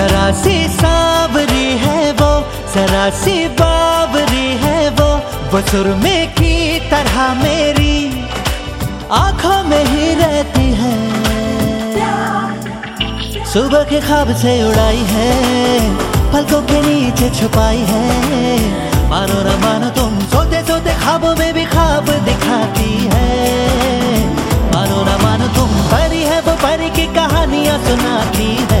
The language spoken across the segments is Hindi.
सावरी है वो, जरा सी बावरी है वो वो सुरमे की तरह मेरी आँखों में ही रहती है। सुबह के ख्वाब से उड़ाई है, पलकों के नीचे छुपाई है। मानो न मानो तुम सोते सोते ख्वाबों में भी ख्वाब दिखाती है। मानो न मानो तुम परी है वो परी की कहानियाँ सुनाती है।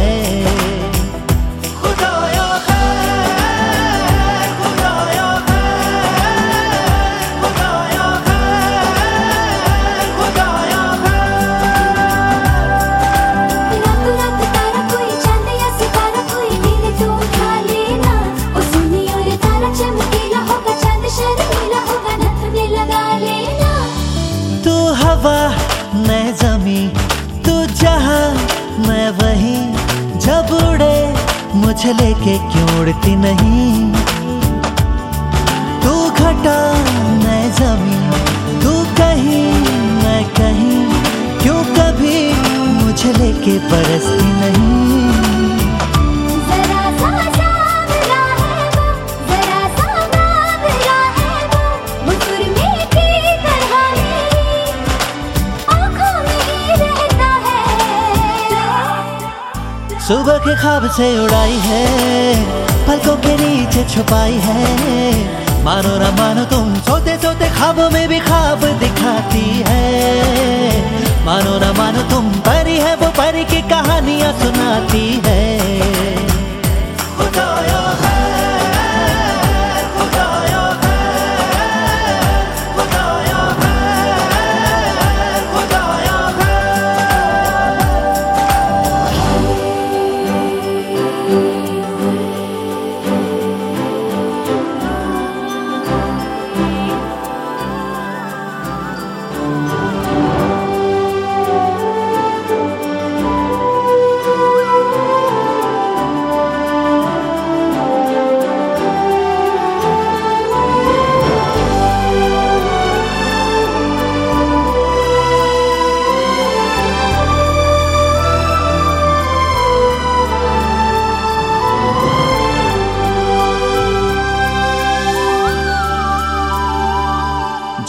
मुझे लेके क्यों उड़ती नहीं? तू घटा मैं जमी तू कहीं मैं कहीं, क्यों कभी मुझे लेके परसती नहीं? सुबह के खाब से उड़ाई है, पलकों के नीचे छुपाई है। मानो ना मानो तुम सोते सोते खाब में भी खाब दिखाती है। मानो ना मानो तुम परी है, वो परी की कहानियाँ सुनाती है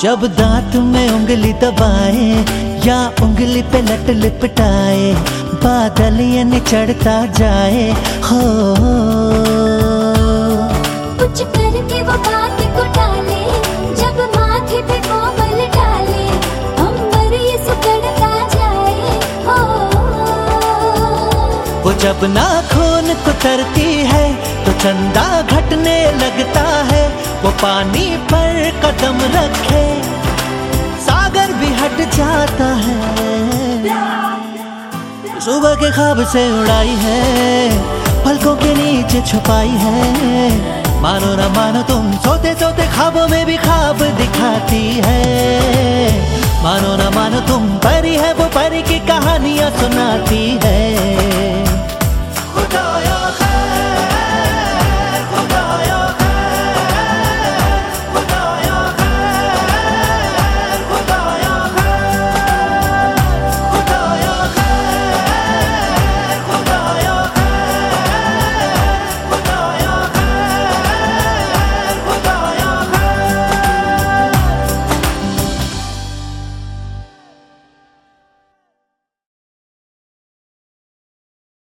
जब दांत में उंगली दबाए या उंगली पे लट लिपटाए बादल ये न चढ़ता जाए हो। कुछ करके वो बात को टाले जब माथे पे कोमल डाले अंबर ये सुकड़ता जाए हो। वो जब नाखून कुतरती है तो चंदा घटने लगता है वो पानी पर कदम रखे, सागर भी हट जाता है। सुबह के खाब से उड़ाई है, पलकों के नीचे छुपाई है। मानो ना मानो तुम सोते सोते खाबों में भी खाब दिखाती है।